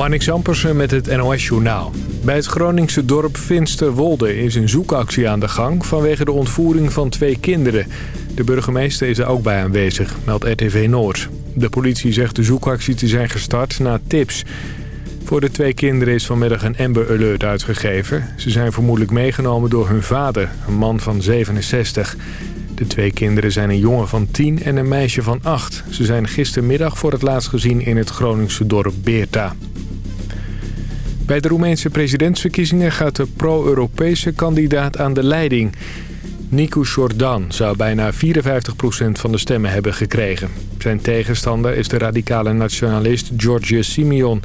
Marnix Ampersen met het NOS-journaal. Bij het Groningse dorp Finsterwolde is een zoekactie aan de gang... vanwege de ontvoering van twee kinderen. De burgemeester is er ook bij aanwezig, meldt RTV Noord. De politie zegt de zoekactie te zijn gestart na tips. Voor de twee kinderen is vanmiddag een Amber Alert uitgegeven. Ze zijn vermoedelijk meegenomen door hun vader, een man van 67. De twee kinderen zijn een jongen van 10 en een meisje van 8. Ze zijn gistermiddag voor het laatst gezien in het Groningse dorp Beerta. Bij de Roemeense presidentsverkiezingen gaat de pro-Europese kandidaat aan de leiding. Nicu Jordan zou bijna 54% van de stemmen hebben gekregen. Zijn tegenstander is de radicale nationalist George Simeon.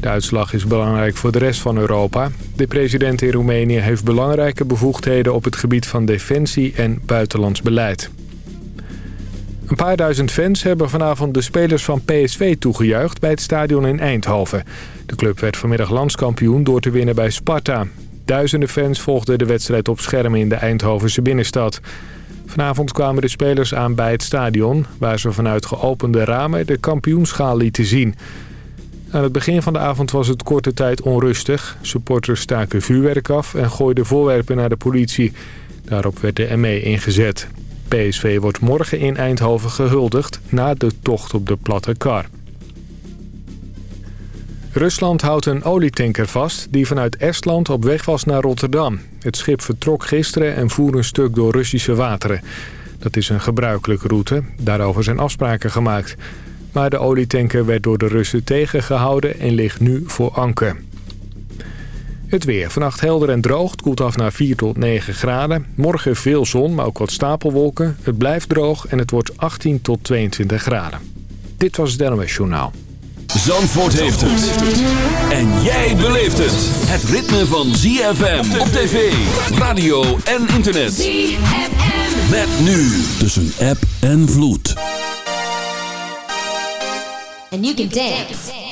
De uitslag is belangrijk voor de rest van Europa. De president in Roemenië heeft belangrijke bevoegdheden op het gebied van defensie en buitenlands beleid. Een paar duizend fans hebben vanavond de spelers van PSV toegejuicht bij het stadion in Eindhoven. De club werd vanmiddag landskampioen door te winnen bij Sparta. Duizenden fans volgden de wedstrijd op schermen in de Eindhovense binnenstad. Vanavond kwamen de spelers aan bij het stadion... waar ze vanuit geopende ramen de kampioenschaal lieten zien. Aan het begin van de avond was het korte tijd onrustig. Supporters staken vuurwerk af en gooiden voorwerpen naar de politie. Daarop werd de ME ingezet. PSV wordt morgen in Eindhoven gehuldigd na de tocht op de platte kar. Rusland houdt een olietanker vast die vanuit Estland op weg was naar Rotterdam. Het schip vertrok gisteren en voer een stuk door Russische wateren. Dat is een gebruikelijke route. Daarover zijn afspraken gemaakt. Maar de olietanker werd door de Russen tegengehouden en ligt nu voor anker. Het weer. Vannacht helder en droog. Het koelt af naar 4 tot 9 graden. Morgen veel zon, maar ook wat stapelwolken. Het blijft droog en het wordt 18 tot 22 graden. Dit was het NOS Journaal. Zandvoort heeft het. En jij beleeft het. Het ritme van ZFM op tv, radio en internet. ZFM. Met nu tussen app en vloed. And you can dance.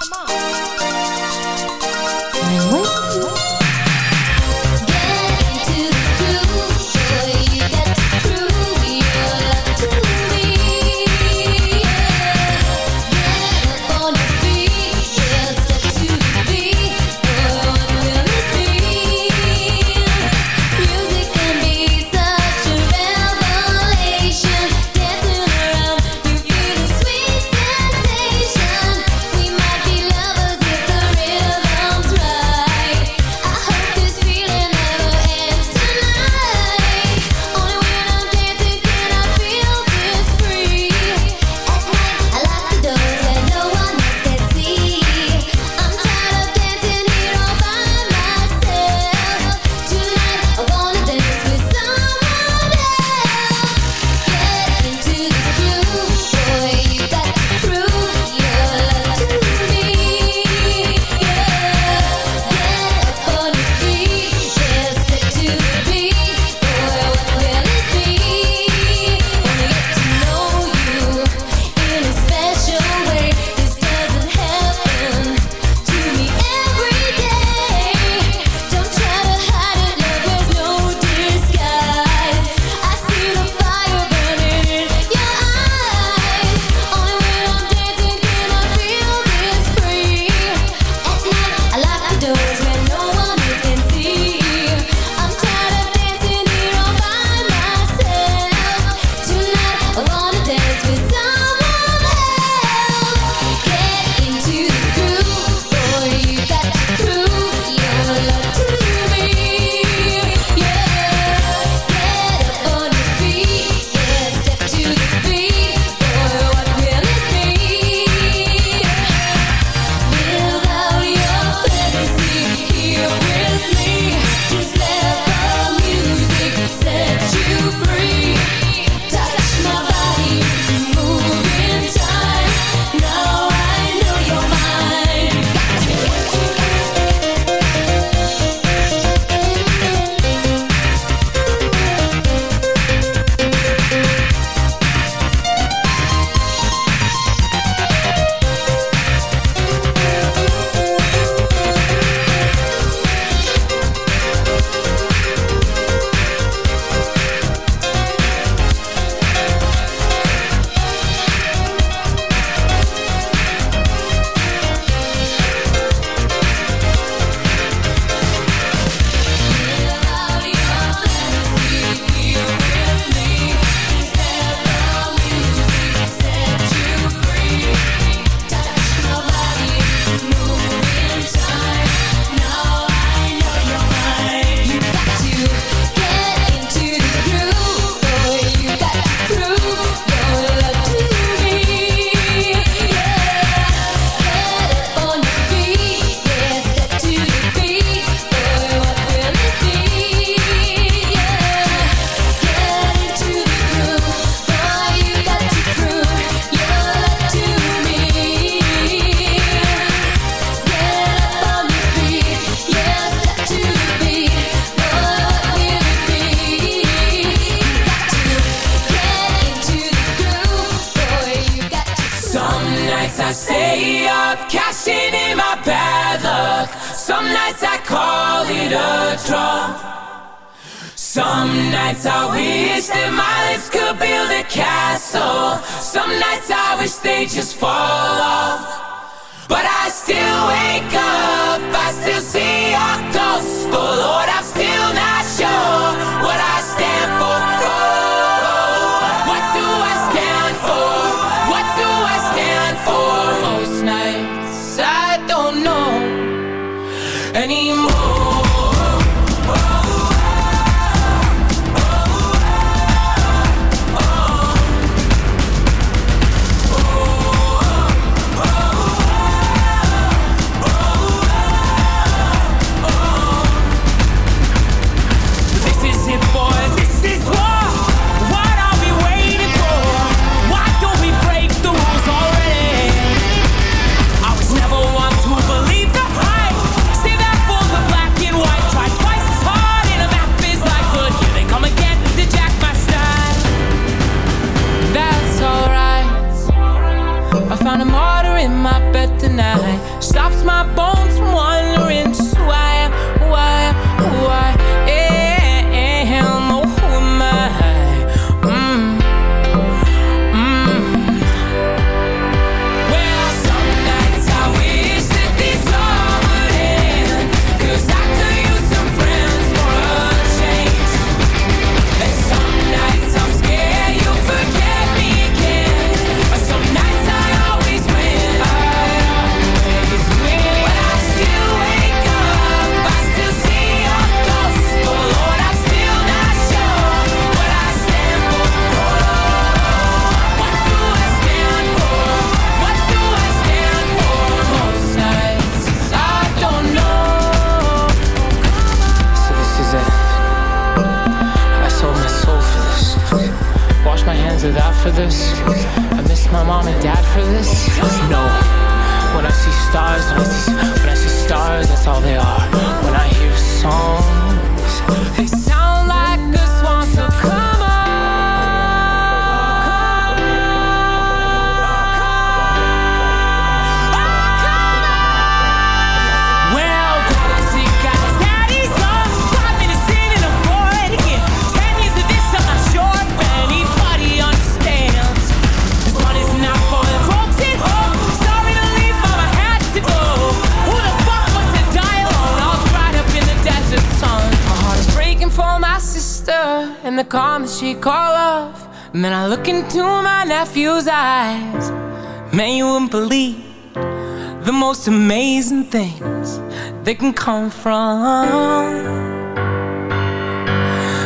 Most amazing things that can come from.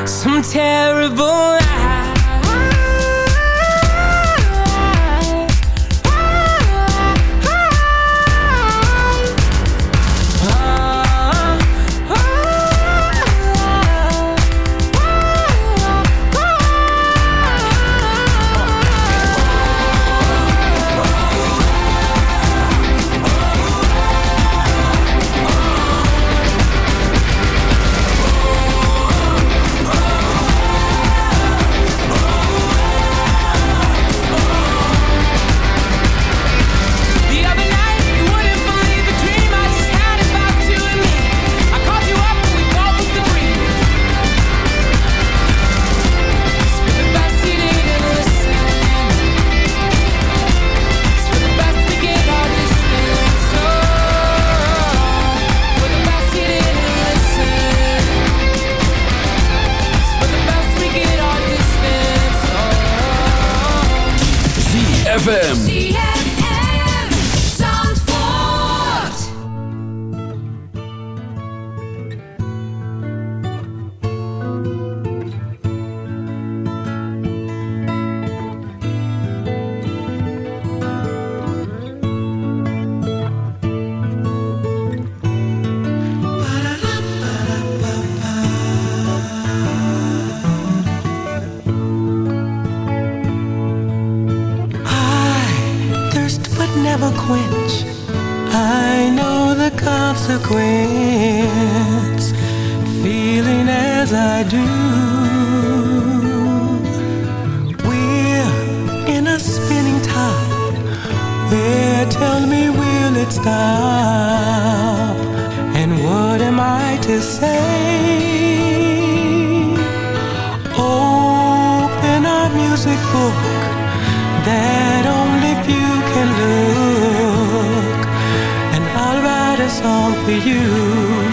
Some terrible music book that only few can look, and I'll write a song for you.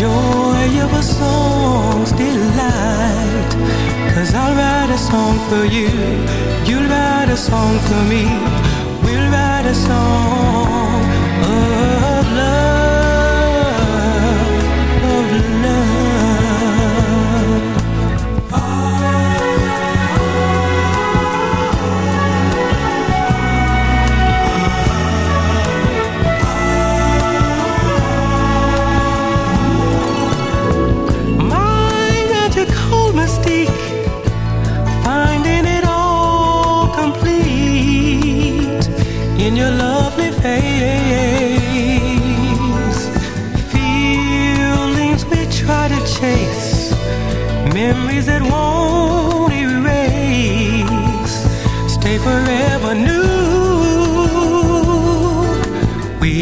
Joy of a song's delight. Cause I'll write a song for you, you'll write a song for me. We'll write a song of love, of love. Memories that won't erase, stay forever new. We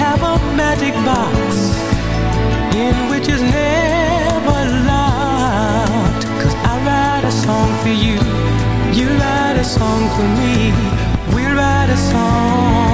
have a magic box in which is never locked. Cause I write a song for you, you write a song for me, we'll write a song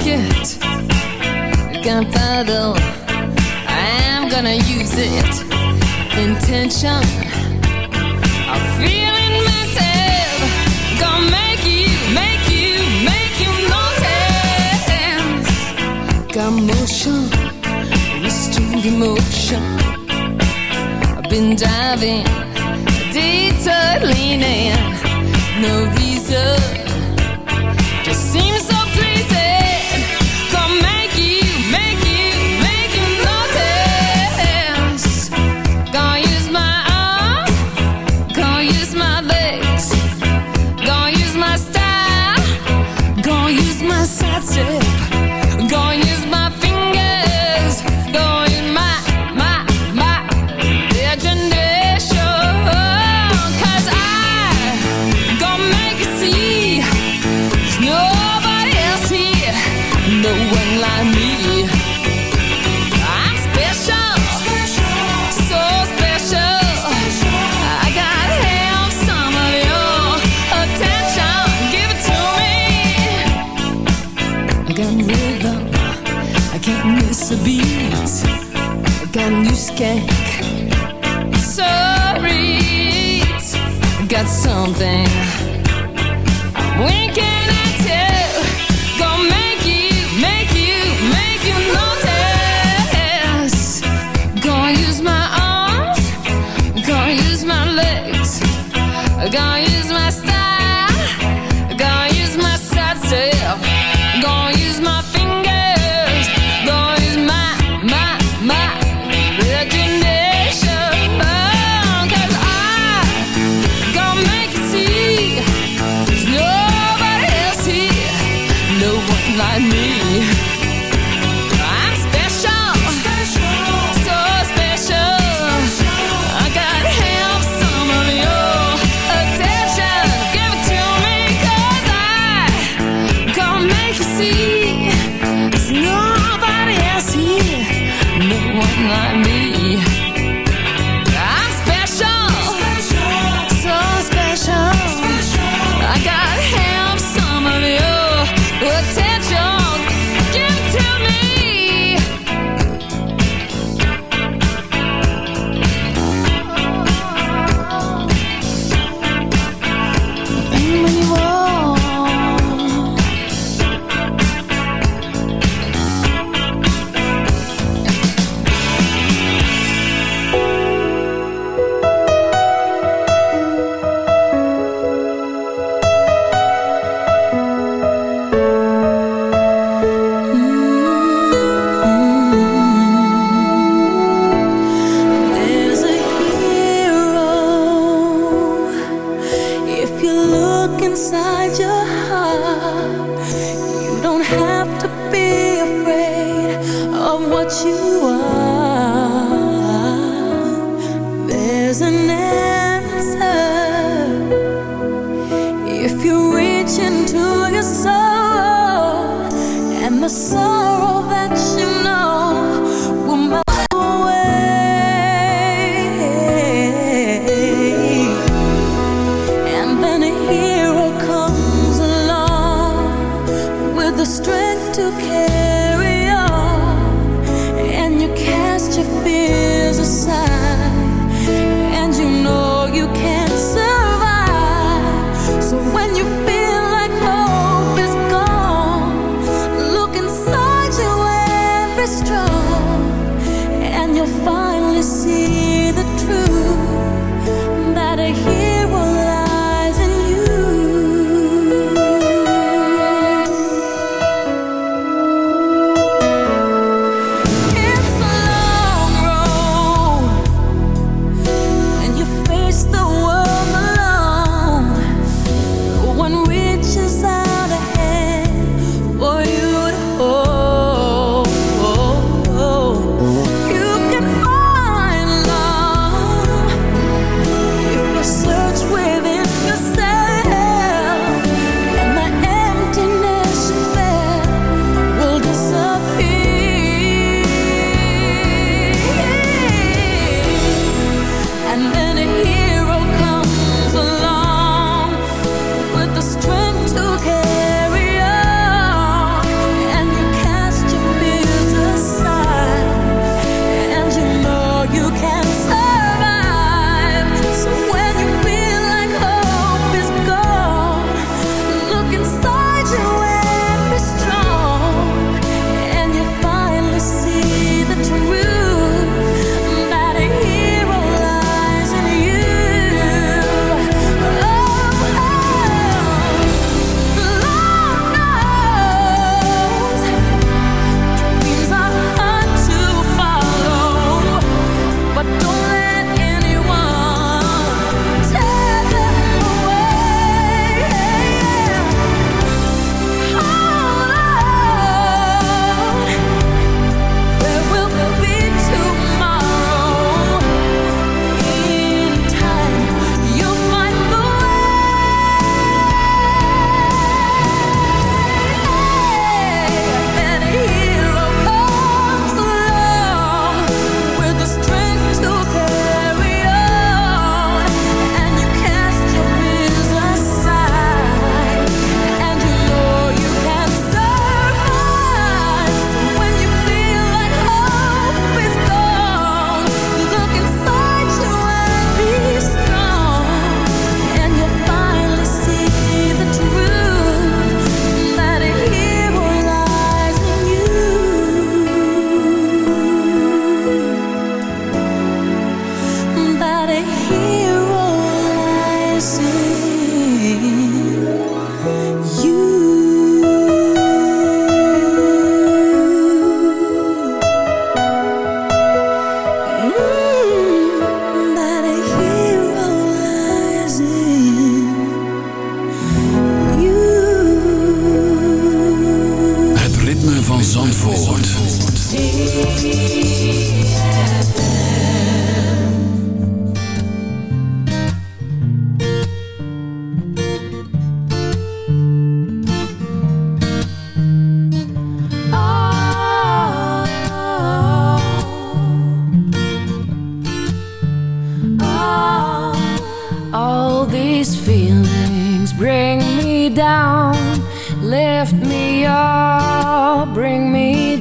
pocket Gunpowder I'm gonna use it. Intention I feel feeling mental Gonna make you, make you, make you notice. Got motion Restored emotion. I've been diving Detour No reason.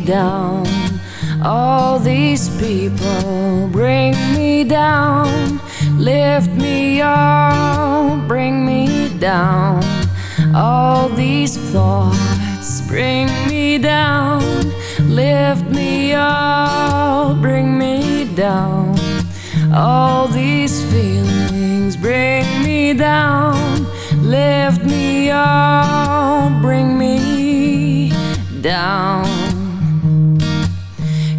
Down. All these people bring me down, lift me up, bring me down. All these thoughts bring me down, lift me up, bring me down. All these feelings bring me down, lift me up, bring me down.